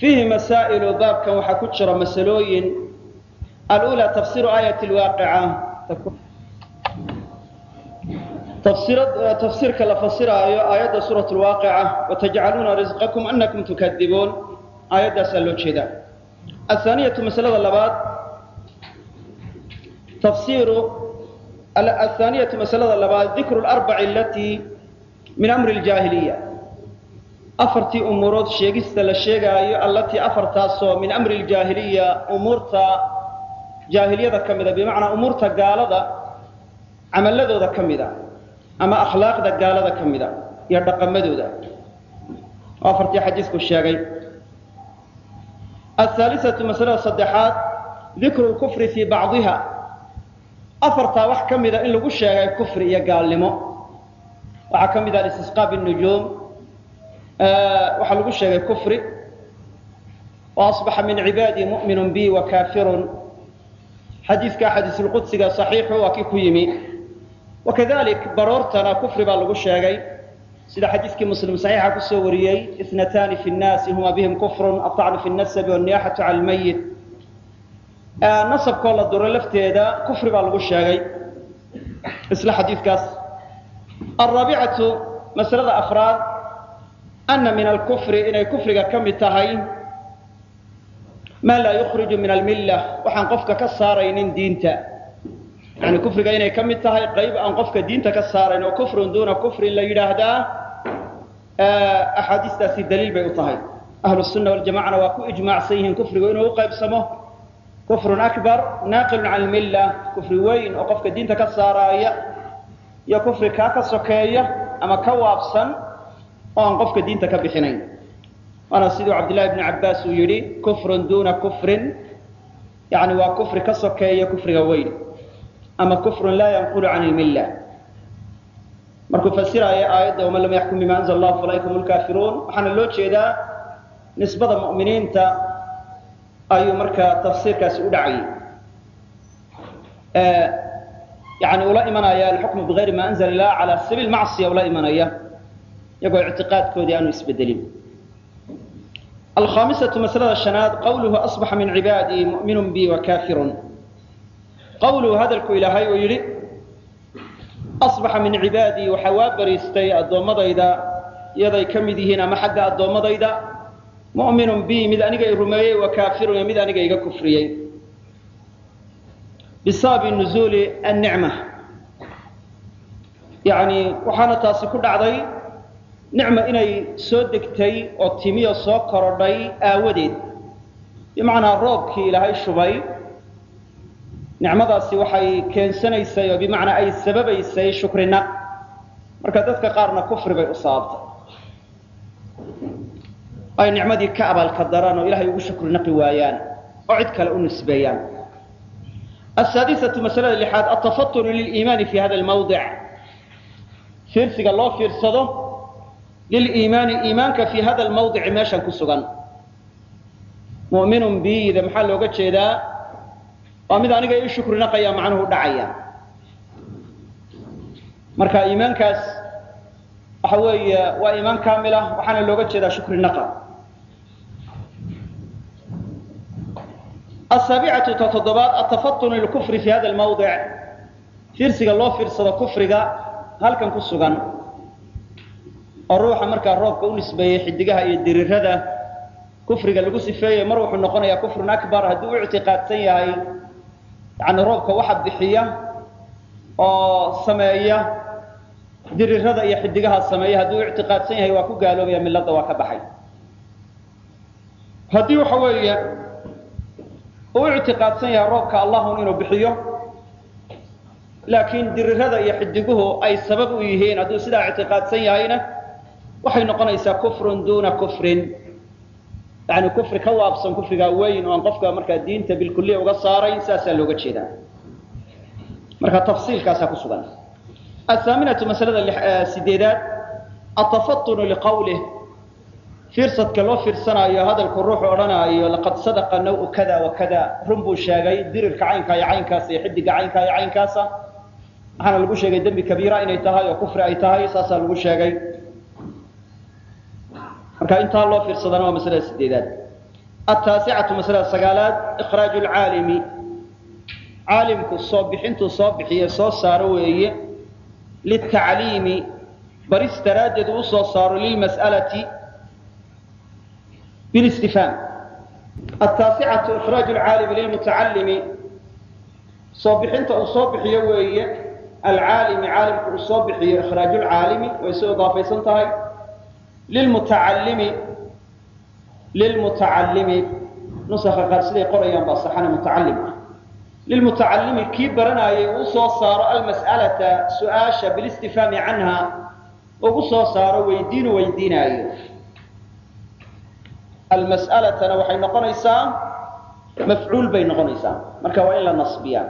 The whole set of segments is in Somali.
fiihi masaa'ilu baabkan waxaa ku jira masalooyin alula tafsiru aayat lwaaqica tafsiirka la fasiraayo aayadda suurat lwaaqica watajcaluuna risqakum anakum tukadibuun aayaddaasaa loo jeedaa ahaaniyatu masalada labaad tafsiru athaaniyatu masalada labaad dikru larbaci alatii min amri ljaahiliya afartii umuurood sheegista la sheegaayo allatii afartaasoo min amri ljaahiliya umuurta jaahiliyada ka mida bimacnaa umuurta gaalada camaladooda ka mida ama akhlaaqda gaalada ka mida iyo dhaqamadooda. Oo afartii xadiisku sheegay. Ahaalisatu masalada saddexaad dikru lkufri fii bacdiha. Afartaa wax ka mida in lagu sheegay kufri iyo gaalnimo. Waxaa ka mid ah istisqaa binujuum waxaa lagu sheegay kufri وأصبح من عباadي مؤمن bي وكافir xadiiثka xadiiثulqudsiga صaxiixu waa kii ku yimi وكذalik baroortana kufri baa lagu sheegay sida xadiiثkii muslim صaxiixa kusoo wariyey اثنتان في الناasi huma bهm كفr الطعن في النسب والنياxaة عalى الmayit nasabkoo la duro lafteeda kufri baa lagu sheegay isla xadiikaas الرaaبcaة maslada afraad ana min alkufri inay kufriga ka mid tahay maa laa yukhriju min almilla waxaan qofka ka saaraynin diinta yani kufriga inay ka mid tahay qayb aan qofka diinta ka saarayn oo kufrun duuna kufrin la yidhaahdaa axaadiistaasi daliil bay u tahay ahlu sunna waljamacana waa ku ijmaacsan yihiin kufrigu inuu u qaybsamo kufrun akbar naaqilun can almilla kufri weyn oo qofka diinta ka saaraaya iyo kufri kaa ka sokeeya ama ka waabsan oo aan qofka diinta ka bixinayn waana siduu cabdillahi bni cabbaas uu yidhi kufrun duuna kufrin. Yani waa kufri ka sokeeya kufriga weyn. Ama kufrun laa yanqulu can ilmilla markuu fasiraayo aayadda waman lam yaxkum bima anzla allah falaaika hum lkaafiruun waxaana loo jeedaa nisbada mu'miniinta ayuu markaa tafsiirkaasi u dhacayay yani ula imanaya alxukmu bigayri ma anzla ilah cala sabiil macsiya ula imanaya iyagoo ictiqaadkoodii aanu isbedelin. Alkhaamisatu masalada shanaad qawluhu asbaxa min cibaadii mu'minun bi wa kaafirun. Qawluhu hadalku ilaahay uu yidhi asbaxa min cibaadii waxaa waa bariistay addoommadayda iyaday ka mid yihiin ama xagga addoommadayda mu'minun bi mid aniga i rumeeyey wa kaafirun iyo mid aniga iga kufriyey. Bisababi nuzuuli annicma. Yani waxaana taasi ku dhacday nicma inay soo degtay oo timiyo soo korodhay aawadeed. Bimacnaa roobkii ilaahay shubay nicmadaasi waxay keensanaysay oo bimacnaa ay sababaysay shukrinaq marka dadka qaarna kufri bay u sababtay ay nicmadii ka abaalka daraan oo ilahay ugu shukri naqi waayaan oo cid kale u nisbeeyaan. Asaadisatu masalada lixaad atafatunu liliimaani fi hada lmawdic fiirsiga loo fiirsado liliimaani iimaanka fii hada lmawdici meeshan ku sugan mu'minun biida maxaa looga jeedaa waa mid aniga ii naqaya macnuhu dhacaya marka iimaankaas waxa weeye waa iimaan kaamila waxaana looga jeedaa shukri naqa asaabicatu ta toddobaad atafatunu lilkufri fi hada lmawdic fiirsiga loo fiirsado kufriga halkan ku sugan oo ruuxa markaa roobka u nisbeeyey xidigaha iyo dirirada kufriga lagu sifeeyey mar wuxuu noqonayaa kufrun akbar haddii u ictiqaadsan yahay yani roobka waxa bixiya oo sameeya dirirada iyo xidigaha sameeya haddii u ictiqaadsan yahay waa ku gaaloobaya milada waa ka baxay. Haddii waxa weeye uu ictiqaadsan yahay roobka allahun inuu bixiyo laakiin dirirada iyo xidiguhu ay sabab u yihiin hadduu sidaa ictiqaadsan yahayna waxay noqonaysaa kufrun duuna kufrin. Yani kufri ka waabsan kufrigaa weyn oo aan qofka markaa diinta bilkuliya uga saarayn saasaa looga jeedaa. Marka tafsiilkaasaa ku sugan. Athaaminatu masalada sideedaad. Atafatunu liqawlih. Fiirsadka loo fiirsanaayo hadalku ruuxu odhanaayo laqad sadaqa naw kada wa run buu sheegay dirirka caynkaa iyo caynkaasa iyo xidiga caynkaa iyo caynkaasa. Waxaana lagu sheegay dembi kabiira inay tahay oo kufri ay tahay saasaa lagu sheegay marka intaa loo fiirsadana waa masalada sideedaad. Ataasicatu masalada sagaalaad ikhraaju lcaalimi caalimku soo bixintuu soo bixiye soo saaro weeye litacliimi baris daraaddeed uu soo saaro lilmas'alati bilistifhaam. Ataasicatu ikhraaju lcaalimi lilmutacalimi soo bixinta uu soo bixiyo weeye alcaalimi caalimku uu soo bixiyo ikhraaju lcaalimi way soo idaafaysan tahay lilmutacallimi lilmutacallimi nusakha qaar siday qorayaan baa saxana mutacallim ah lilmutacallimi kii baranaayay uu soo saaro almas'alata su'aasha bilistifhaami canha ugu soo saaro weydiinu weydiinaayo almas'alatana waxay noqonaysaa mafcuul bay noqonaysaa marka waa in la nasbiyaa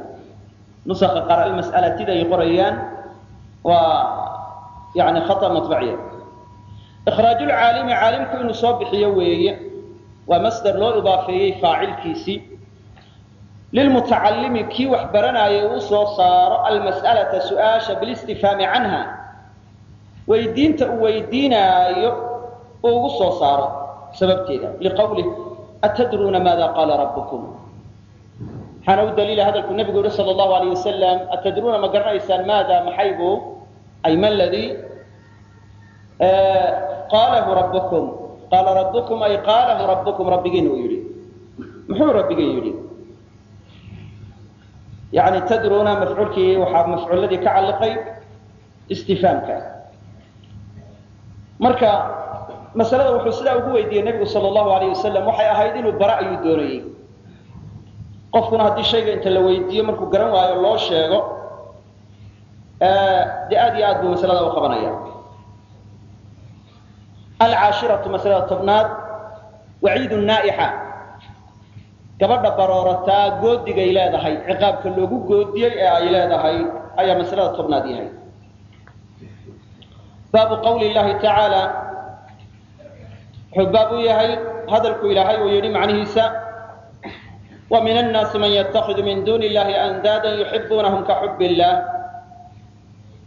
nusakha qaar almas'alatida ay qorayaan waa yani khata matbaciya ikhraaju lcaalimi caalimku inuu soo bixiyo weeye waa masder loo idaafeeyey faacilkiisii lilmutacallimi kii wax uu soo saaro almas'alata su'aasha canha weydiinta uu weydiinaayo uu ugu soo saaro sababteeda liqawlih atadruuna maada qaala rabbukum waxaana u daliila hadalku nebigu yihi sala allahu alayh wasalam atadruuna ma garanaysaan maada maxay buu ay ma ladii qaalahu rabbukum qaala rabbukum ay qaalahu rabbukum rabbigiin uu yidhi muxuu rabbigin yidhi yani tadruuna mafcuulkii waxaa mafcuuladii ka calliqay istifhaamka marka masalada wuxuu sidaa ugu weydiiyey nebigu sala allahu alayh wasalam waxay ahayd inuu bara ayuu doonayey qofkuna haddii shayga inta la weydiiyo markuu garan waayo loo sheego dee aad iyo aad buu masalada u qabanaya alcaashiratu masalada tobnaad waciidu naa'ixa gabadha baroorataa goodigay leedahay ciqaabka loogu goodiyey ee ay leedahay ayaa masalada tobnaad yahay baabu qawli llahi tacaala wuxuu baab u yahay hadalku ilaahay uu yidhi macnihiisa wa min annaasi man yattakidu min duuni illahi andaadan yuxibuunahum ka xub illah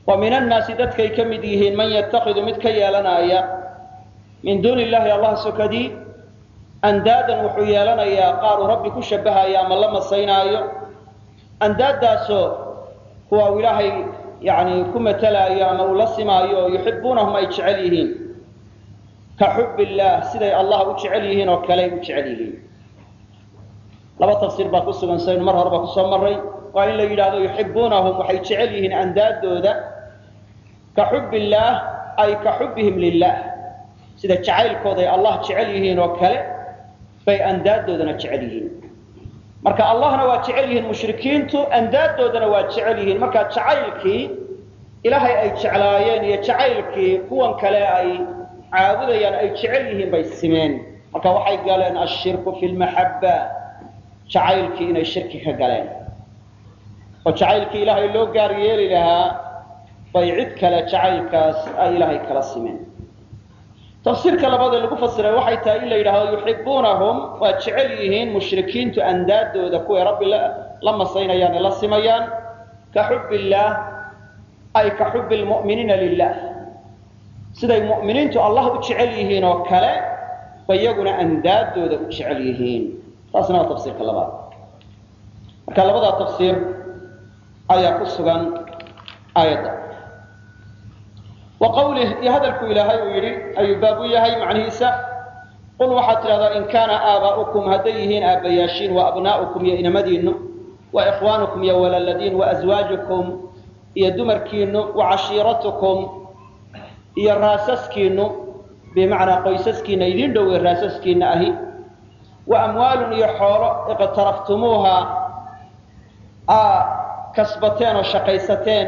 wa min annaasi dadkay ka mid yihiin man yattakidu mid ka yeelanaya min duuni illahi allah sokadii andaadan wuxuu yeelanayaa qaaruu rabbi ku shabbahaya ama la masaynaayo. Andaaddaasoo kuwa uu ilaahay yani ku matalaayo ama uu la simaayo oo yuxibuunahum ay jecel yihiin. Ka xub illaah siday allah u jecel yihiin oo kale u jecel yihiin. Laba tafsiir baa ku sugan saynu mar horeba ku soo maray waa in la yidhaahdo yuxibuunahum waxay jecel yihiin andaaddooda. Ka xub illaah ay ka xubbihim lilah sida jacaylkooday allah jecel yihiin oo kale bay andaaddoodana jecel yihiin. Marka allahna waa jecel yihiin mushrikiintu andaaddoodana waa jecel yihiin. Marka jacaylkii ilaahay ay jeclaayeen iyo jacaylkii kuwan kale ay caabudayaan ay jecel yihiin bay simeen. Marka waxay galeen ashirku fi lmaxabba jacaylkii inay shirki ka galeen. Oo jacaylkii ilaahay loo gaar yeeli lahaa bay cid kale jacaylkaas ay ilaahay kala simeen tafsiirka labaad ee lagu fasiray waxay tahay in la yidhaahdo yuxibuunahum waa jecel yihiin mushrikiintu andaaddooda kuway rabbi la masaynayaan ee la simayaan. Ka xub illaah ay ka xubi lmu'miniina lilah siday mu'miniintu allah u jecel yihiin oo kale ba iyaguna andaaddooda u jecel yihiin. Taasna waa tafsiirka labaad. Marka labadaa tafsiir ayaa ku sugan aayadda wa qawlih iyo hadalku ilaahay uu yidhi ayuu baab u yahay macnihiisa. Qul waxaad tidhahdaa in kaana aabaa'ukum hadday yihiin aabbayaashiin wa abnaa'ukum iyo inamadiinnu wa ikhwaanukum iyo walaaladiin wa aswaajukum iyo dumarkiinnu wa cashiiratukum iyo raasaskiinnu bimacnaa qoysaskiinna idin dhowey raasaskiinna ahi wa amwaalun iyo xoolo iqtaraftumuuha aa kasbateen oo shaqaysateen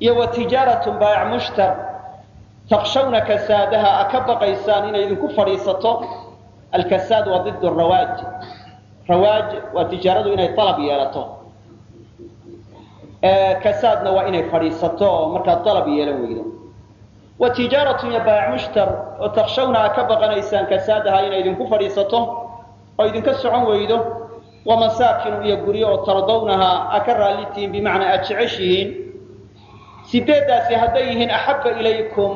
iyo wa tijaaratun baayac mushtar takshawna kasaadaha a ka baqaysaan inay idinku fadhiisato alkasaad waa ضid rawaaj. Rawaaj waa tijaaradu inay alab yeelato. Kasaadna waa inay fadhiisato oo markaa alab yeelan weydo. Wa tijaaratun iyo baac mushtar oo takshawna aad ka baqanaysaan kasaadaha inay idinku fadhiisato oo idinka socon weydo wa masaakinu iyo guryo oo tardawnaha aad ka raallitihiin bimacnaa aad jeceshihiin sideeddaasi hadday yihiin axabba ilaykum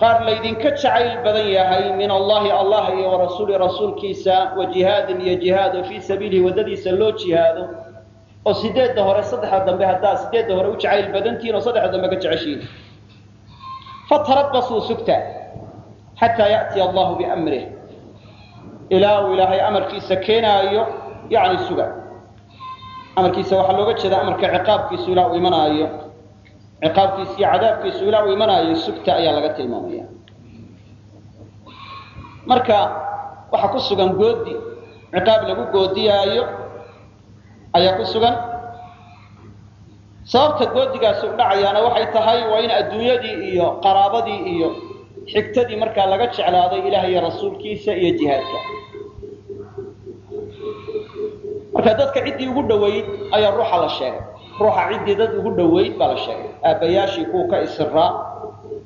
qaar laydinka jacayl badan yahay min allahi allah iyo warasuuli rasuulkiisa wa jihaadin iyo jihaado fii sabiilihi waddadiisa loo jihaado oo sideedda hore saddexda dambe haddaad sideedda hore u jacayl badantihiin oo saddexda dambe ka jeceshihiin fatarabasuu sugta xataa ya'tiya allahu biamrih. Ilaa uu ilaahay amarkiisa keenaayo yani suga. Amarkiisa waxaa looga jeedaa amarka ciqaabkiisu ilaa uu imanaayo ciqaabkiisa iyo cadaabkiisu ilaa uu imanaayo sugta ayaa laga tilmaamaya. Marka waxaa ku sugan goodi ciqaab lagu goodiyaayo ayaa ku sugan. Sababta goodigaasi u dhacayaana waxay tahay waa in adduunyadii iyo qaraabadii iyo xigtadii markaa laga jeclaaday ilaah iyo rasuulkiisa iyo jihaadka. Marka dadka ciddii ugu dhoweyd ayaa ruuxa la sheegay ruuxa ciddii dad ugu dhoweyd baa la sheegay. Aabbayaashii kuwa ka isiraa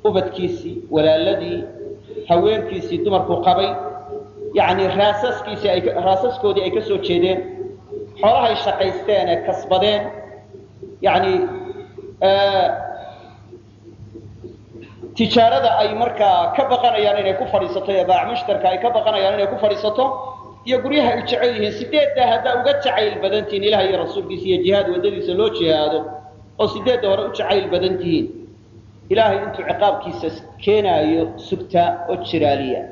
ubadkiisii walaaladii haweenkiisii dumarku qabay. Yacni raasaskiisii ay raasaskoodii ay ka soo jeedeen xoolahay shaqaysteen ee kasbadeen. Yacni tijaarada ay markaa ka baqanayaan inay ku fadhiisato ee baac mushtarka ay ka baqanayaan inay ku fadhiisato iyo guryaha ay jecel yihiin sideeddaa haddaa uga jacayl badan tihiin ilaah iyo rasuulkiisa iyo jihaad waddadiisa loo jihaado oo sideedda hore u jacayl badan tihiin ilaahay intuu ciqaabkiisa keenaayo sugta oo jiraaliya.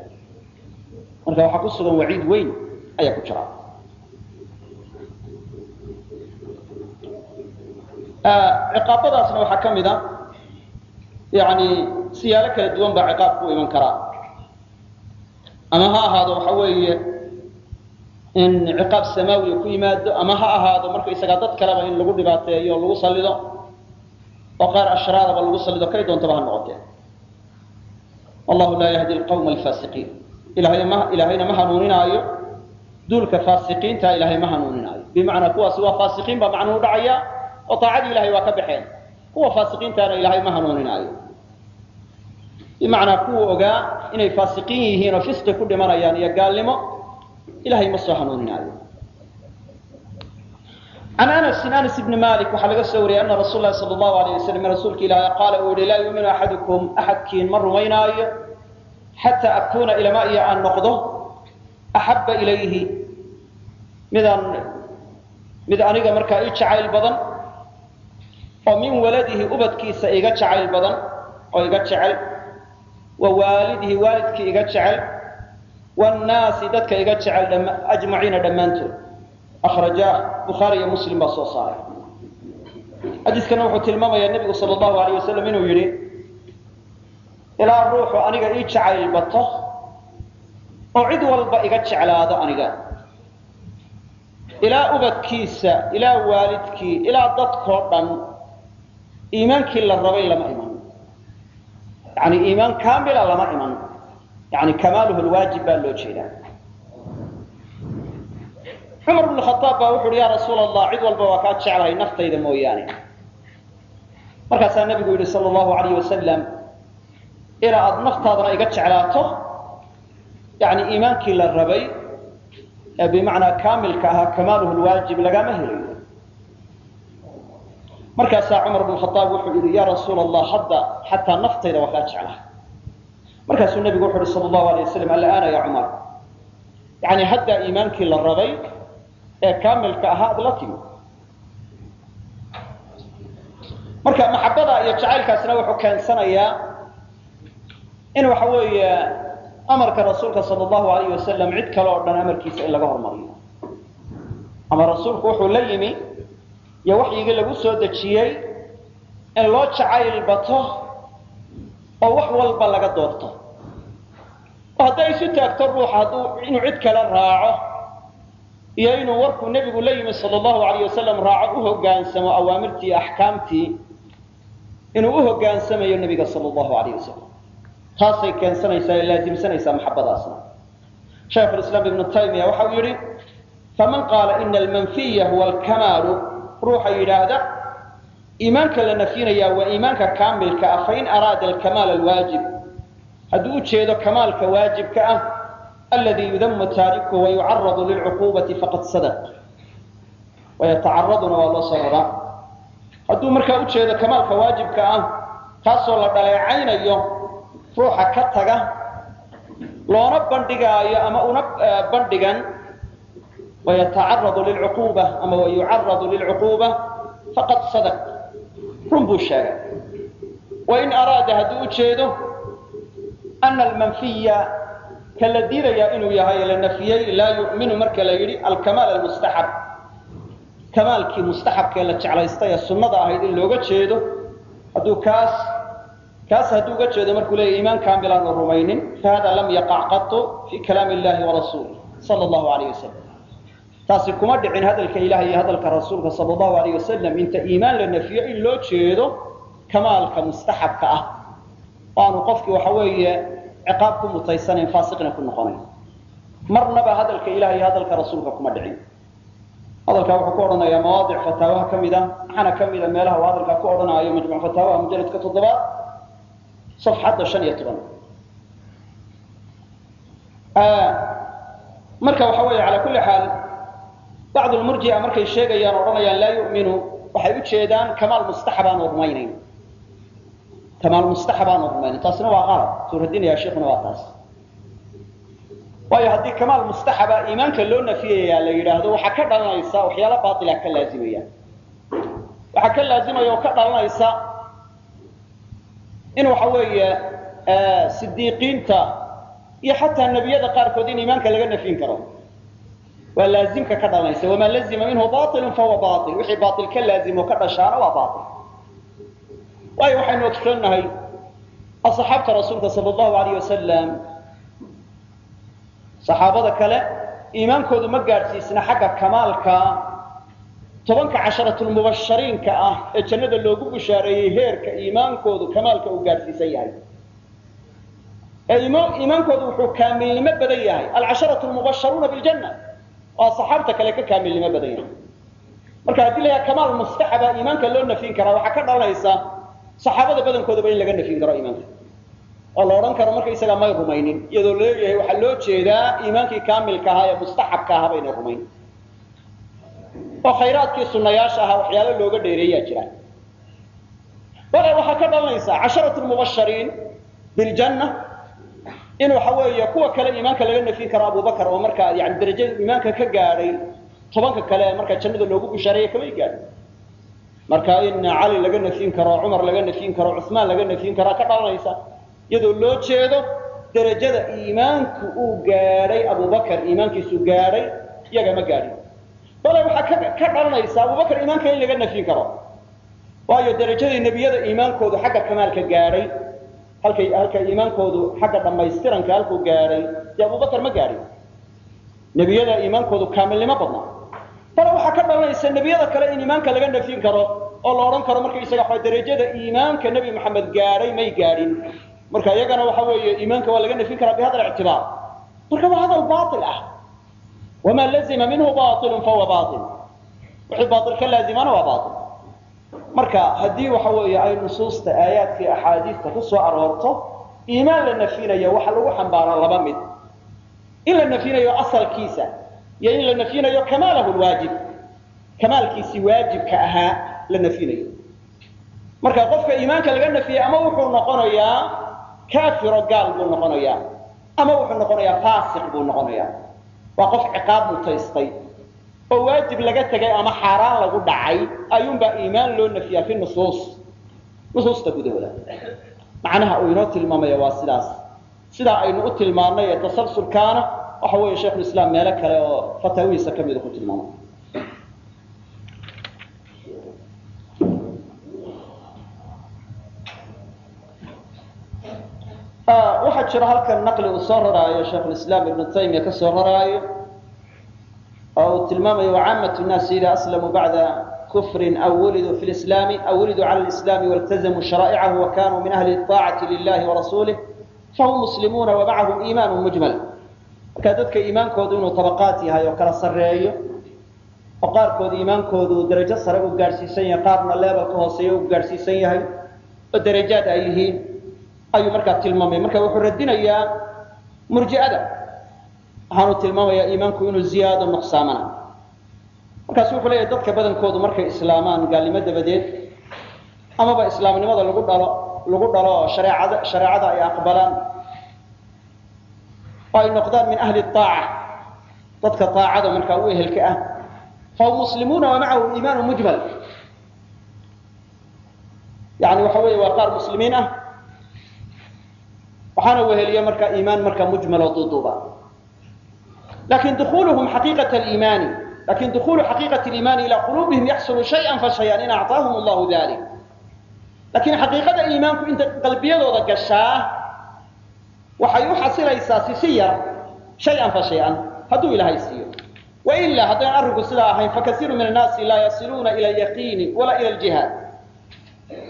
Marka waxaa ku sugan waciid weyn ayaa ku jira. Ciqaabadaasna waxaa ka mid a yani siyaalo kala duwan baa ciqaabku iman karaa. Ama ha ahaado waxa weeye in ciqaab samaawiya ku yimaado ama ha ahaado markaysagaa dad kaleba in lagu dhibaateeyo o lagu sallido oo qaar ashraadaba lagu sallido kay doontaba ha noqotee wallahu laa yahdi alqawma alfaasiqiin ilaahayna ma hanuuninaayo. Duulka faasiqiinta ilaahay ma hanuuninaayo. Bimacnaa kuwaasi waa faasiqiin baa macnuhu dhacaya oo taacadii ilahay waa ka baxeen. Kuwa faasiqiintaana ilaahay ma hanuuninaayo. Bimacnaa kuwa ogaa inay faasiqiin yihiin oo fisqi ku dhimanayaan iyo gaalnimo ilahay ma soo hanuuninaayo can anasin anas ibni malik waxaa laga soo wariyay ana rasuul lahi sala allahu alayh wasalam rasuulka ilaahay qaala uu yihi laa yuuminu axadukum axadkiin ma rumaynaayo xataa akuuna ilama iyo aan noqdo axabba ilayhi. Midaan mid aniga markaa i jacayl badan oo min waladihi ubadkiisa iga jacayl badan oo iga jecel wa waalidihi waalidkii iga jecel wnaasi dadka iga jecel ajmaciina dhammaantood akhrajaah bukhaari iyo muslim baa soo saaray xadiiskana wuxuu tilmaamayaa nebigu sala allahu alayh wasalam inuu yidhi ilaa ruuxu aniga ii jacayl bato oo cid walba iga jeclaado aniga ilaa ubadkiisa ilaa waalidkii ilaa dadkoo dhan iimaankii la rabay lama iman yani iimaan kaamila lama iman yani kamaaluhu lwaajib baa loo jeedaa cumar bn khaaab baa wuxu uhi ya rasuul allah cid walba waa kaa jeclahay naftayda mooyaane markaasaa nabigu yihi sal allahu alayh wasalam ilaa aada naftaadana iga jeclaato yani iimaankii la rabay ee bimacnaa kaamilka ahaa kamaaluhu lwaajib lagama helayo markaasaa cumar bn khaaab wuxuu yihi ya rasuul allah hadda xataa naftayda waa kaa markaasuu nabigu wuxu uhi sal allahu alay wasalam alaana ya cumar? Yani haddaa iimaankii la rabay ee kaamilka ahaa ad la timi marka maxabada iyo jacaylkaasina wuxuu keensanayaa in waxa weeye amarka rasuulka sala allahu alayh wasalam cid kale oo dhan amarkiisa in laga hormariyo. Ama rasuulku wuxuu la yimi iyo waxyigii lagu soo dejiyey in loo jacayl bato oo wax walba laga doorto. oo hadday isu taagto ruux hadduu inuu cid kale raaco iyo inuu warkuu nebigu la yimi sala allahu alayh wasalam raaco u hoggaansamo awaamirtii axkaamtii inuu u hoggaansamayo nebiga sala allahu alayh wasalam taasay keensanaysaa ee laasimsanaysaa maxabadaasna. Shaykh lislaam ibnu taymiya waxa uu yidhi faman qaala ina almanfiya huwa alkamaalu ruuxa yidhaahda iimaanka la nafyinayaa waa iimaanka kaamilka ah fain araada alkamaal alwaajib hadduu u jeedo kamaalka waajibka ah alladii yudamu taarikuhu wayucaradu lilcuquubati faqad sadaq. Wayatacaraduna waa loo soo hadduu markaa ujeedo kamaalka waajibka ah kaasoo la dhaleecaynayo ruuxa ka taga loona bandhigaayo ama una bandhigan wayatacaradu lilcuquuba ama wayucaradu lilcuquuba faqad sadaq. Run buu sheegay. Wain araada hadduu ujeedo ana almanfiya ka la diidayaa inuu yahay la nafiyey laa yu'minu marka la yidhi alkamaal almustaxab kamaalkii mustaxabkee la jeclaystay ee sunnada ahayd in looga jeedo hadduu kaas kaas hadduu uga jeedo markuu leeya iimaan kaamil aanu rumaynin fahada lam yaqac qatu fi kalaami illahi warasuulih sala allahu alayh wasalam taasi kuma dhicin hadalka ilaah iyo hadalka rasuulka sala allahu alayh wasalam inta iimaan la nafiyo in loo jeedo kamaalka mustaxabka ah aanu qofkii waxa weeye ciqaab ku mutaysanayn faasiqna ku noqonayn. Marnaba hadalka ilaah iyo hadalka rasuulka kuma dhicin. Hadalkaa wuxuu ku odhanayaa mawaadic fataawaha ka mid a maxaana ka mida meelaha uu hadalkaa ku odhanaayo? Majmuc fataawaha mujaladka toddobaad safxadda shan iyo toban. Marka waxa weeye calaa kulli xaal bacdu lmurji'a markay sheegayaan odhanayaan laa yu'minu. Waxay u jeedaan kamaal mustaxab aanu rumaynayn kamaal mustaxab aanu rumaynayn taasina waa qalab suu radinaya sheikuna waa taas waayo haddii kamaal mustaxaba iimaanka loo nafiyayaa la yidhaahdo waxaa ka dhalanaysa waxyaala baila ka laazimaya waxaa ka laazimaya oo ka dhalanaysa in waxa weeye sidiiqiinta iyo xataa nebiyada qaarkood in iimaanka laga nafyin karo waa laazimka ka dhalanaysa wamaa lazima minhu bailun fahuwa bail wixii bail ka laazimo ka dhashaana waa bail waayo waxaynu ogsoonnahay asxaabta rasuulka sal allahu alayh wasalam saxaabada kale iimaankoodu ma gaadhsiisna xagga kamaalka tobanka casharatulmubashariinka ah ee jannada loogu bushaareeyey heerka iimaankoodu kamaalka uu gaadhsiisan yahay. Ee iimaankoodu wuxuu kaamilnimo badan yahay. Alcasharatu lmubasharuuna biljanna oo saxaabta kale ka kaamilnimo badan yahay. Marka haddii la kamaal mustaxaba iimaanka loo nafyin karaa waxaa ka dhalanaysa saxaabada badankoodaba in laga nafyin karo iimaanka. Oo la odhan karo markaysagaa may rumaynin iyadoo leeyahay waxaa loo jeedaa iimaankii kaamilka ahaa ee mustaxabka ahaa bayna rumayn oo khayraadkii sunayaasha ahaa waxyaalo looga dheereeyaa jira. Bale waxaa ka dhalanaysa casharatu lmubashariin biljanna in waxa weeye kuwa kale iimaanka laga nafyin karo abubakar oo markaa yani darajada iimaanka ka gaadhay tobanka kale markaa jannada loogu bushaareeya kamay gaadhin marka in cali laga nafyin karo cumar laga nafyin karo cuثmaan laga nafyin karaa ka dhalanaysa. Iyadoo loo jeedo derajada iimaanku uu gaadhay abubakar iimaankiisu gaadhay iyaga ma gaadhin bale waxaa ka dhalanaysa abubakar iimaanka in laga nafyin karo. Waayo derajadii nebiyada iimaankoodu xagga kamaalka gaadhay halkay halka iimaankoodu xagga dhammaystiranka halkuu gaadhay dee abubakar ma gaadhin nebiyada iimaankoodu kaamilnimo badnaa bale waxaa ka dhalanaysa nebiyada kale in iimaanka laga nafyin karo oo la odhan karo markaysaga waa derajada iimaanka nebi maxamed gaadhay may gaadhin marka iyagana waxa weeye iimaanka waa laga nafin karaa bihada ictibaar. Marka waa hadal bail ah. Wamaa lazima minhu bailun fahuwa bail wixii bail ka laazimana waa bail marka haddii waxa weeye ay nusuusta aayaadka iyo axaadiista ku soo aroorto iimaan la nafinayo waxa lagu xambaaraa laba mid. In la nafinayo asalkiisa iyo in la nafinayo kamaalahu lwaajib kamaalkiisii waajibka ahaa la nafinayo. Marka qofka iimaanka laga nafiyey ama wuxuu noqonayaa kaafiro gaal buu noqonayaa ama wuxuu noqonayaa faasiq buu noqonayaa. Waa qof ciqaab mutaystay oo waajib laga tegay ama xaaraan lagu dhacay ayuunbaa iimaan loo nafiyaa fi nusuus. Nusuusta gudahooda macnaha uu inoo tilmaamaya waa sidaas. Sidaa aynu u tilmaannay ee tasalsulkaana waxa weeye sheikhulislaam meelo kale oo fataawihiisa ka mida ku tilmaamay waxaa jira halkan naqli uu soo raraayo sheikhulislaam ibnu taymiya ka soo raraayo oo uu tilmaamayo wacaamatu nnaasi ida aslamuu bacda kufrin aw wuliduu fi lislaami aw wuliduu cala lislaami waltazamuu sharaa'icahu wa kanuu min ahli aacati lilahi warasuulih fahum muslimuuna wamacahum iimaanu mujmal markaa dadka iimaankoodu inuu tabaqaad yahay oo kala sarreeyo oo qaarkood iimaankoodu darajo sare u gaadhsiisan yahay qaarna leebelka hooseeya u gaadhsiisan yahay oo darajaad ay yihiin ayuu markaa tilmaamaya. Marka wuxuu radinayaa murji'ada. Waxaanu tilmaamayaa iimaanku inuu ziyaado nuqsaamana. Markaasu wuxuu leeyahay dadka badankoodu markay islaamaan gaalnimo dabadeed amaba islaamnimada lagu dhalo lagu dhalo oo shareecada ay aqbalaan oo ay noqdaan min ahli aaca dadka aacada markaa u ehelka ah. Fahum muslimuuna wa macahu iimaanu mujmal. Yani waxa weeye waa qaar muslimiin ah. Waxaana weheliya markaa iimaan markaa mujmal oo laakiin dukuluhum xaqiiqat liimaani laakiin dukulu xaqiiqat liimaani ilaa quluubihim yaxsulu shayan fa shayan in acطaahum allahu dalik laakiin xaqiiqada iimaanku inta qalbiyadooda gashaa waxay u xasilaysaa si si yar shay-an fa shay-an hadduu ilaahay siiyo. Wailaa haddayna arrinku sidaa ahayn fakaiiru min annaasi laa yasiluuna ila alyaqiini walaa ila aljihaad.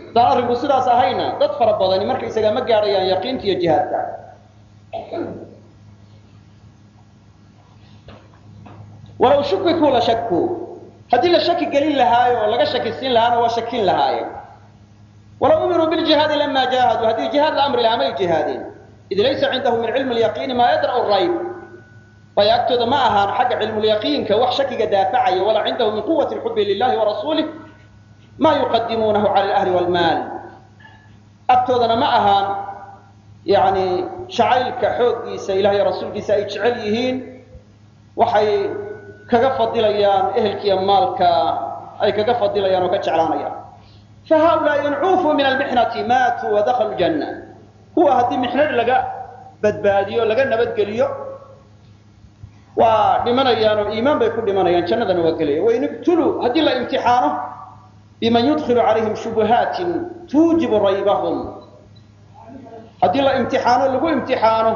Haddaan arrinku sidaas ahayna dad fara badani markaysaga ma gaadhayaan yaqiinta iyo jihaadka. Walaw shukikuu la shakuu haddii la shaki gelin lahaayo laga shakisiin lahaana waa shakin lahaayeen walaw umiruu biljihaadi lama jaahaduu haddii jihaad la amri lahaa may jihaadeen id laysa cindahu min cilmi lyaqiini maa yadra'u rayb waayo agtooda ma ahaan xagga cilmulyaqiinka wax shakiga daafacaya walaa cindahu min quwati lxubi lilahi warasuulih maa yuqadimuunahu cala alahli waalmaal agtoodana ma ahaan yani jacaylka xooggiisa ilahiy rasuulkiisa ay jecel yihiin waxay kaga fadilayaan ehelkiiya maalka ay kaga fadilayaan oo ka jeclaanayaan fa haulaai in min almixnati maatuu wadakhaluu janna kuwa haddii mixnad laga badbaadiyo laga nabadgeliyo waa dhimanayaan oo iimaan bay ku dhimanayaan jannadana waa gelaya wain ibtuluu haddii la imtixaano biman yudkilu calayhim shubuhaatin tuujibu raybahum. Haddii la imtixaano lagu imtixaano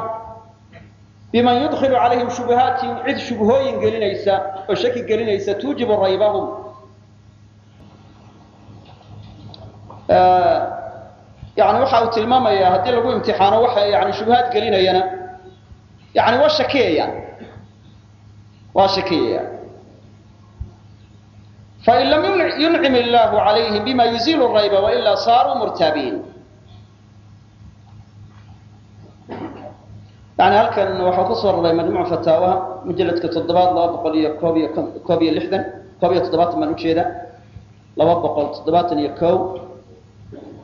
biman yudkilu calayhim shubuhaatin cid shubhooyin gelinaysa oo shaki gelinaysa tuujibu raybahum yani waxa uu tilmaamayaa haddii lagu imtixaano waxa yani shubuhaad gelinayana. Yani waa shakiyayaan waa shakiyayaan fain lam yuncim illahu calayhim bima yuziilu rayba wailaa saaruu murtaabiin yani halkan waxaa ku soo raray majmuuc fataawaha mujaladka toddobaad laba boqol iyo koob iyo koob iyo lixdan koob iyo toddobaatan baan ujeeda laba boqol toddobaatan iyo ko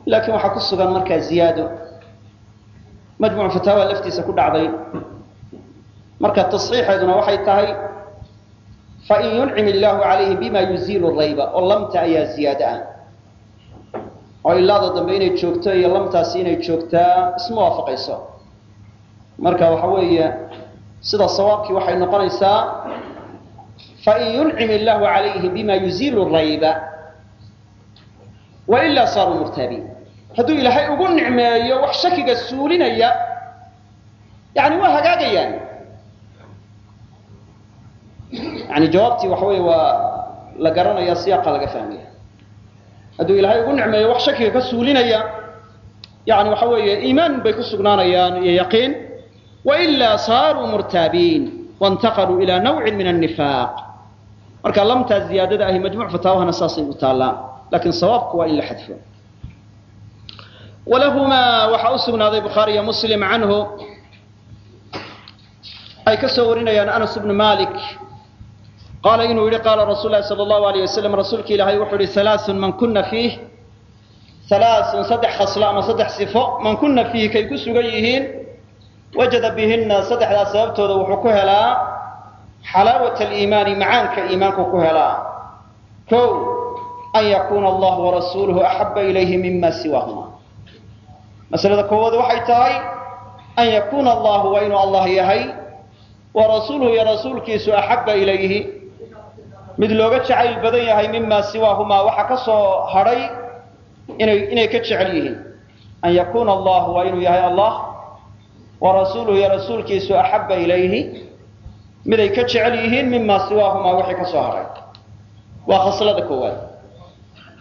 laakiin waxaa ku sugan markaa ziyaado. Majmuuc fataawaha laftiisa ku dhacday. Marka tasxiixeeduna waxay tahay fain yuncim illaahu calayhim bima yuziilu rayba oo lamta ayaa ziyaado ah. Oo ilaada dambe inay joogto iyo lamtaasi inay joogtaa isma waafaqayso. Marka waxa weeye sida sawaabkii waxay noqonaysaa fain yuncim illaahu calayhim bima yuziilu rayba wailaa saaruu murtaabiin hadduu ilaahay ugu nicmeeyo wax shakiga suulinaya yani waa hagaagayaan. Yani jawaabtii waxa wey waa la garanaya siyaaqa laga fahmaya hadduu ilaahay ugu nicmeeyo wax shakiga ka suulinaya yani waxa weeye iimaan bay ku sugnaanayaan iyo yaqiin. Wailaa saaruu murtaabiin waintaqaluu ilaa nawcin min annifaaq marka lamtaa ziyaadada ahi majmuuc fataawahana saasay u taallaa laakiin sawaabku waa in la xadfo walahumaa waxaa u sugnaaday bukhaari iyo muslim canhu ay ka soo warinayaan anas bnu malik qaala inuu yihi qaala rasuul lahi sala allahu alayh wasalam rasuulki ilaahay wuxuu yihi halaaun man kuna fiih halaaun saddex khaslo ama saddex sifo man kuna fiihi kay ku sugan yihiin wajada bihina saddexdaas sababtooda wuxuu ku helaa xalaawat aliimaani macaanka iimaanku ku helaa o an yakuuna allah warasuuluhu axaba ilayhi mima siwaahuma masalada koowaad waxay tahay an yakuuna allahu waa inuu allah yahay wa rasuuluhu iyo rasuulkiisu axaba ilayhi. Mid looga jacayl badan yahay mima siwaahumaa waxa ka soo hadhay inay ka jecel yihiin. An yakuuna allahu waa inuu yahay allah wa rasuuluhu iyo rasuulkiisu axaba ilayhi. Miday ka jecel yihiin mima siwaahumaa wixii ka soo hadhay. Waa khaslada koowaad.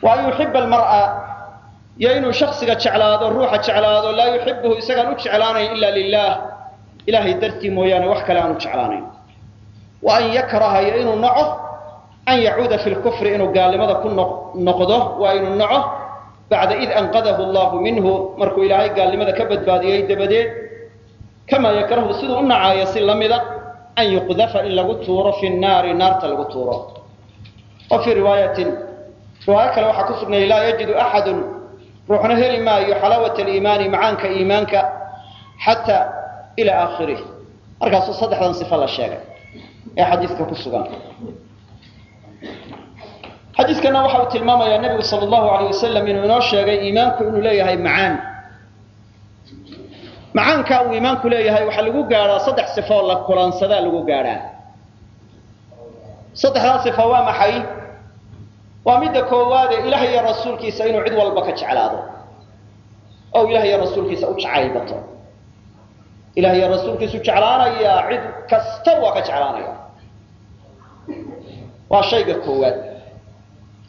Wa yuxiba almar'a iyo inuu shaksiga jeclaado ruuxa jeclaado laa yuxibuhu isagaan u jeclaanayn ila lilah ilahay dartii mooyaane wax kale aanu jeclaanayn. Wa an yakraha iyo inuu naco an yacuuda fi lkufri inuu gaalnimada ku noqdo waa inuu naco. Bacda id anqadahu allahu minhu markuu ilaahay gaalnimada ka badbaadiyey dabadeed kamaa yakrahu siduu u nacaayo si lamida an yuqdafa in lagu tuuro fi naari naarta lagu tuuro. Wa fii riwaayatin riwaayo kale waxaa ku sugnayay laa yajidu axadun ruuxna heli maayo xalaawata aliimaani macaanka iimaanka xataa ila aakhirih markaasuu saddexdan sifo la sheegay ee xadiidka ku sugan. Xadiiskana waxa uu tilmaamayaa nebigu sal allahu alayh wasalam inuu inoo sheegay iimaanku inuu leeyahay macaan. Macaanka uu iimaanku leeyahay waxaa lagu gaadhaa saddex sifoo la kulansadaa lagu gaadhaa saddexdaa sifo waa maxay waa midda koowaade ilaah iyo rasuulkiisa inuu cid walba ka jeclaado. Oo ilaah iyo rasuulkiisa u jacayl bato ilah iyo rasuulkiisu jeclaanayaa cid kasta waa ka jeclaanaya. Waa shayga koowaad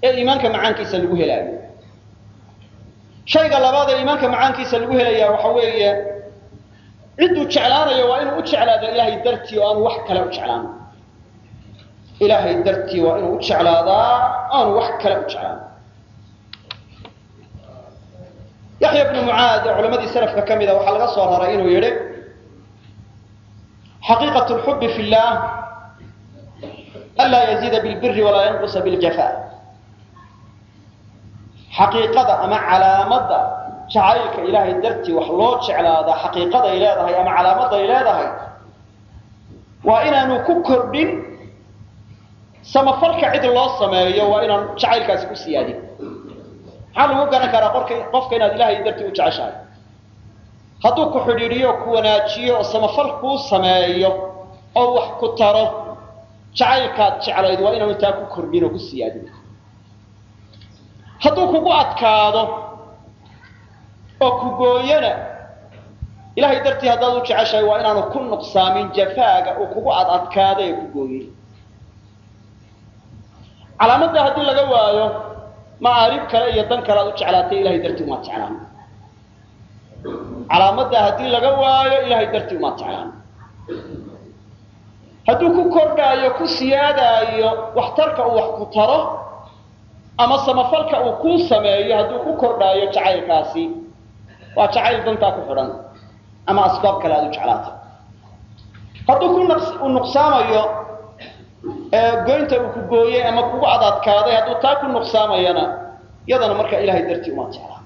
ee iimaanka macaankiisa lagu helaayo shayga labaad ee iimaanka macaankiisa lagu helaya waxa weeye cidduu jeclaanayo waa inuu u jeclaado ilaahay dartii oo aanu wax kale u jeclaan ilaahay dartii waa inuu u jeclaadaa aanu wax kale u jeclaan yaxya bnu mucaad oo culamadii salafka ka mida waxaa laga soo raray inuu yidhi xaqiiqaة اlxubi fi اllah anlaa yaziida bilbiri walaa yanqusa biljafa xaqiiqada ama calaamadda jacaylka ilaahay dartii wax loo jeclaadaa xaqiiqaday leedahay ama calaamaday leedahay waa inaanu ku kordhin samafalka cid loo sameeyo waa inaan jacaylkaasi ku siyaadin. Maxaa lagu garan karaa qofka inaad ilahay dartii u jeceshahay. Hadduu ku xidhiidhiyo ku wanaajiyo oo samafal kuu sameeyo oo wax ku taro jacaylkaad jeclayd waa inaanu taa ku kordhin oo ku siyaadin. Hadduu kugu adkaado oo ku gooyana ilahay dartii haddaad u jeceshahay waa inaanu ku nuqsaamin jafaaga uu kugu ad adkaada ee ku gooyey calaamadda haddii laga waayo ma'aarib kale iyo dan kale aad u jeclaatay ilahay dartii umaad jeclaan. Calaamadda haddii laga waayo ilahay dartii umaad jeclaan. Hadduu ku kordhaayo ku siyaadaayo waxtarka uu wax ku taro ama samafalka uu kuu sameeyo hadduu ku kordhaayo jacaylkaasi waa jacayl dantaa ku xidhan ama asbaab kale aad u jeclaatay. Hadduu ku nuqsaamayo goynta uu ku gooyey ama kugu adadkaaday hadduu taa ku nuqsaamayana yadana markaa ilahay dartii umaad jeclaan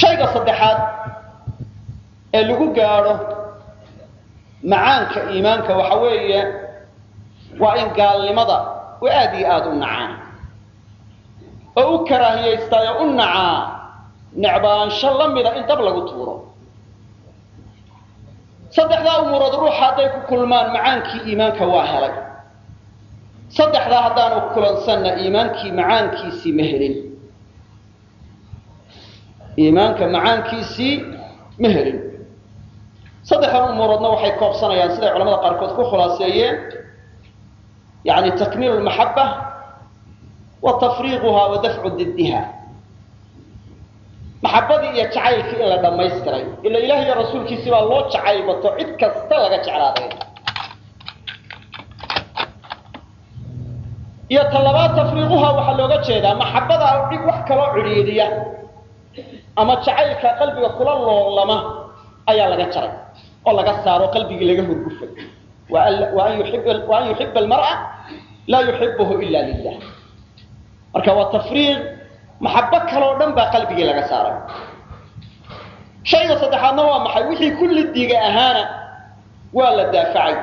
shayga saddexaad ee lagu gaadho macaanka iimaanka waxa weeye waa in gaalnimada u aad iyo aada u nacaan. Oo u karaahiyaystaayo u nacaa necbaansho la mida in dab lagu tuuro saddexdaa umuurood ruuxa hadday ku kulmaan macaankii iimaanka waa helay. Saddexdaa haddaanu kulansanna iimaankii macaankiisii ma helin. Iimaanka macaankiisii ma helin. Saddexdan umuuroodna waxay koobsanayaan siday culamada qaarkood ku khulaaseeyeen. Yani takmiil lmaxaba wa tafriiquha wa dafcu diddiha maxabadii iyo jacaylkii in la dhammaystiray ila ilaah iyo rasuulkiisii baa loo jacayl bato cid kasta laga jeclaaday iyo talabaad tafriiquha waxaa looga jeedaa maxabadaa dhib wax kaloo cidhiidiya ama jacaylka qalbiga kula loolama ayaa laga jaray oo laga saaro qalbigii laga hurgufay wa an yuxiba almar'a laa yuxibuhu ila lilah marka waa tafriiq maxabo kaloo dhan baa qalbigii laga saaray. Shayga saddexaadna waa maxay? Wixii kulli diga ahaana waa la daafacay.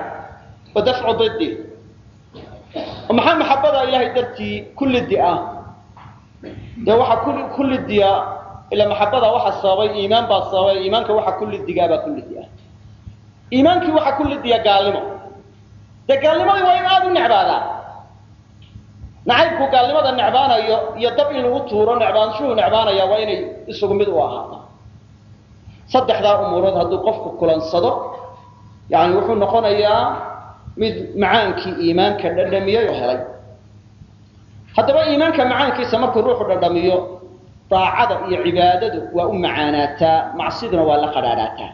Wa dafcu didi oo maxaa maxabada ilahay dartii kullidi ah? Dee waxaa kullidiya ila maxabada waxa sababay iimaan baa sababay iimaanka waxa kullidigaa baa kullidi ah iimaankii waxaa kullidiya gaalnimo. Dee gaalnimadii waa in aada u necbaadaa nacaybku gaalnimada necbaanayo iyo dab in lagu tuuro necbaanshuhu necbaanaya waa inay isugu mid u ahaato. Saddexdaa umuurood hadduu qofku kulansado yani wuxuu noqonayaa mid macaankii iimaanka dhadhamiyey oo helay. Haddaba iimaanka macaankiisa markuu ruuxu dhadhamiyo daacada iyo cibaadadu waa u macaanaataa macsiduna waa la qadhaadhaataa.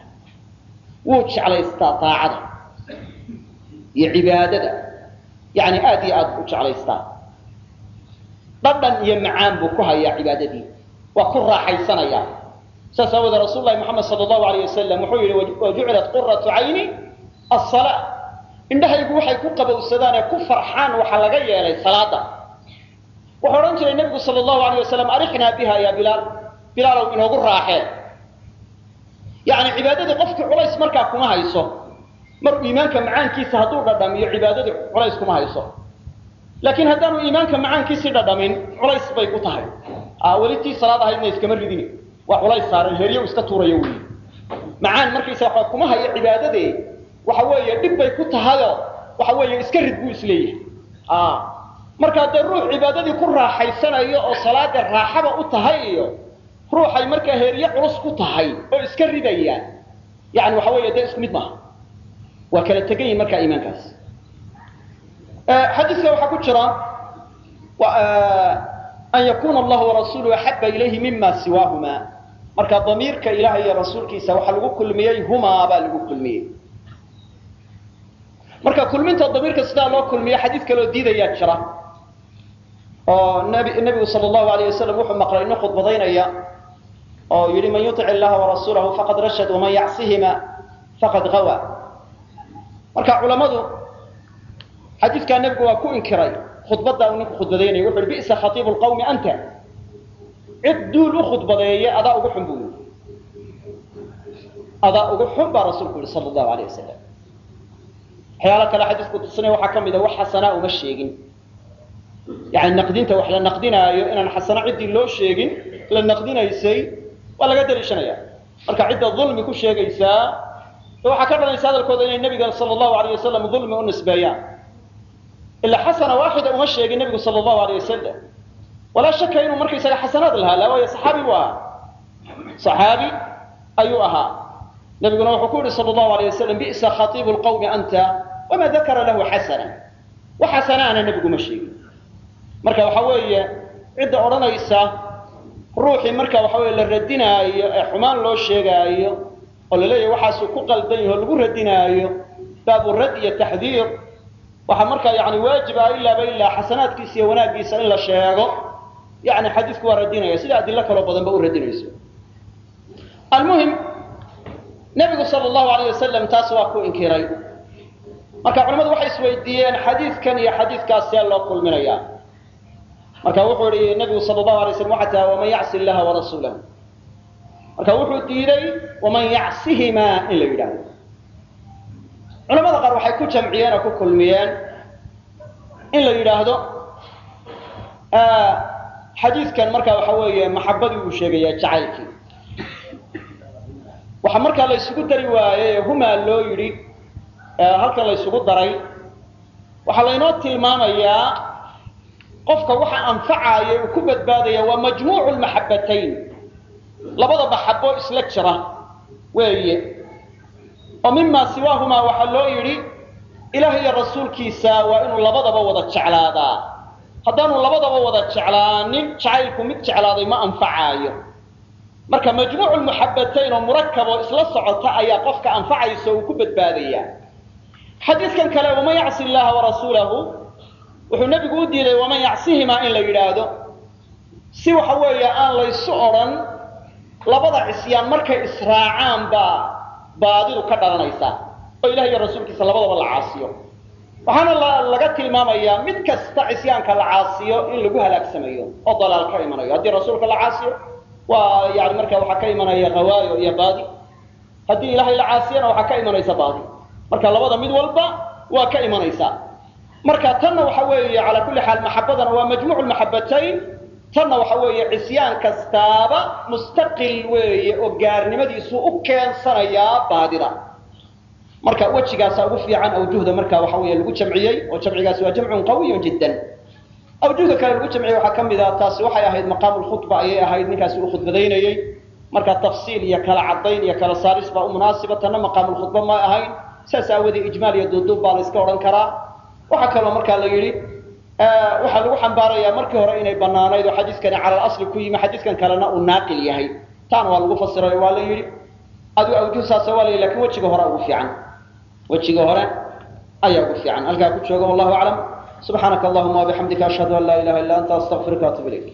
Wuu jeclaystaa daacada iyo cibaadada. Yani aad iyo aad u jeclaystaa dhadhan iyo macaan buu ku hayaa cibaadadii. Waa ku raaxaysanayaa. Saas aawoodee rasul lahi moxamed sal allahu alayh wasalam wuxuu yihi wajucilat quratu cayni asala indhahaygu waxay ku qabowsadaan ee ku farxaan waxaa laga yeelay salaada wuxuu odhan jiray nebigu sal allahu alayh wasalam arixnaa biha ya bilaal bilaalow inoogu raaxee yani cibaadadii qofkii culays markaa kuma hayso. Mar iimaanka macaankiisa hadduu dhadhamiyo cibaadadii culays kuma hayso laakiin haddaanu iimaanka macaankiisii dhadhamin culays bay ku tahay. Weli tii salaad ahaydna iskama ridini waa culays saaran heryo iska tuurayo wey macaan markaysa kuma hayo cibaadadee. Waxa weeye dhib bay ku tahayo. Waxa weeye iska rid buu is leeyahay markaa dee ruux cibaadadii ku raaxaysanayo oo salaada raaxaba u tahay iyo ruuxay markaa heeryo culus ku tahay oo iska ridaya yani waxa weeye dee isku mid maaha. Waa kala tegan yihiin markaa iimaankaas xadiiska waxaa ku jira an yakuna allahu warasuuluhu axaba ilayhi mima siwaahuma. Marka damiirka ilaah iyo rasuulkiisa waxaa lagu kulmiyey humaa baa lagu kulmiyey. Marka kulminta damiirka sidaa loo kulmiyo xadiid kaloo diidayaa jira. Oo nebigu sal allahu alayh wasalam wuxuu maqlay nin khudbadaynaya oo yihi man yutic illaha warasuulahu faqad rashad waman yacsihima faqad gawa marka culamadu xadiidkaa nebigu waa ku inkiray. Khudbaddaa uu ninku khudbadaynaya wuxu uhi bisa khatiibu lqawmi anta. Cid duul u khudbadeeya adaa ugu xun buu yii adaa ugu xun baa rasuulku yihi sala allahu alayh wasalam waxyaala kale xadiisku tusinaya waxaa ka mid a wax xasanaa uma sheegin. Yani naqdinta wax la naqdinaayo inaan xasano ciddii loo sheegin la naqdinaysay waa laga daliishanaya marka cidda dulmi ku sheegaysaa waxaa ka dhalanaysa hadalkooda inay nebiga sala allahu alayh wasalam dulmi u nisbeeyaan ilaa xasana waaxida uma sheegin nebigu sala allahu alayh wasalam walaa shaka inuu markaysaga xasanaad lahaa la waayo saxaabi buu ahaa saxaabi ayuu ahaa nabiguna wuxuu ku yihi sala allahu alayh wasalam bisa khatiibu lqawmi anta wama dakara lahu xasana wax nebigu ma sheegin marka waxa weeye cidda odhanaysa ruuxii marka waxa weye la radinaayo ee xumaan loo sheegaayo oo la leeyahay waxaasuu ku qaldan yaho lagu radinaayo baabu rad iyo taxdiir waxaa markaa yani waajib ah ilaaba ilaa xasanaadkiisa iyo wanaaggiisa in la sheego. Yani xadiisku waa radinaya. Sida adilo kaloo badanba u radinayso. Almuhim nebigu sala allahu alayh wasalam taas waa ku inkiray. Marka culamadu waxay isweydiiyeen xadiidkan iyo xadiidkaas see loo kulminaya. Marka wuxuu yihi nebigu sala allahu alay slam waxaa taha waman yacsi illaha warasuulahu marka wuxuu diiday waman yacsihimaa in la yidhaahdo culamada qaar waxay ku jamciyeen oo ku kulmiyeen in la yidhaahdo xadiidkan marka waxa weeye maxabadii uu sheegaya jacaylkii. Waxaa markaa la ysugu dari waayey ee humaa loo yidhi halkan la ysugu daray waxaa laynoo tilmaamayaa qofka waxa anfacaaya uu ku badbaadaya waa majmuucu lmaxabatayn labada maxabo isla jira weeye oo mima siwaahumaa waxaa loo yidhi ilaah iyo rasuulkiisa waa inuu labadaba wada jeclaadaa. Haddaanu labadaba wada jeclaanin jacaylku mid jeclaaday ma anfacaayo. Marka majmuucu lmuxabatayn oo murakaboo isla socota ayaa qofka anfacaysa uu ku badbaadaya. Xadiidkan kale waman yacsi illaha warasuulahu wuxuu nebigu u diiday waman yacsihimaa in la yidhaahdo. Si waxa weeye aan laysu odhan labada cisyaan markay israacaan baa baadidu ka dhalanaysaa oo ilah iyo rasuulkiisa labadaba la caasiyo. Waxaana laga tilmaamayaa mid kasta cisyaanka la caasiyo in lagu halaagsamayo oo dalaal ka imanayo. Haddii rasuulka la caasiyo waa yani marka waxaa ka imanaya hawaayo iyo baadi. Haddii ilaahay la caasiyana waxaa ka imanaysa baadi. Marka labada mid walba waa ka imanaysaa marka tanna waxa weeye calaa kulli xaal maxabadana waa majmuucu lmaxabatayn tanna waxa weeye cisyaan kastaaba mustaqil weeye oo gaarnimadiisu u keensanayaa baadida. Marka wejigaasa ugu fiican awjuhda marka waxa weeye lagu jamciyey oo jamcigaasi waa jamcun qawiyun jiddan. Awjuhda kale lagu jamciyey waxaa ka mid ah taasi waxay ahayd maqaamu lkhudba ayay ahayd ninkaasi uu khudbadaynayey. Marka tafsiil iyo kala caddayn iyo kala saaris baa u munaasiba tanna maqaamu lkhudba ma ahayn. Saas aawadee ijmaal iyo duuduub baa la iska odhan karaa. Waxaa kaloo markaa la yidhi waxaa lagu xambaarayaa markii hore inay banaanayd oo xadiiskani cala alasli ku yimi xadiiskan kalena uu naaqil yahay. Taana waa lagu fasiray waa la yidhi adu awjuhsaasa waa la laakiin wejiga hore ugu fiican. Wejiga hore ayaa ugu fiican. Halkaa ku jooga wallahu aclam. Subxaanaka allahuma wabixamdika ashhadu an laa ilaha illa anta astaqfiruka atub ilayk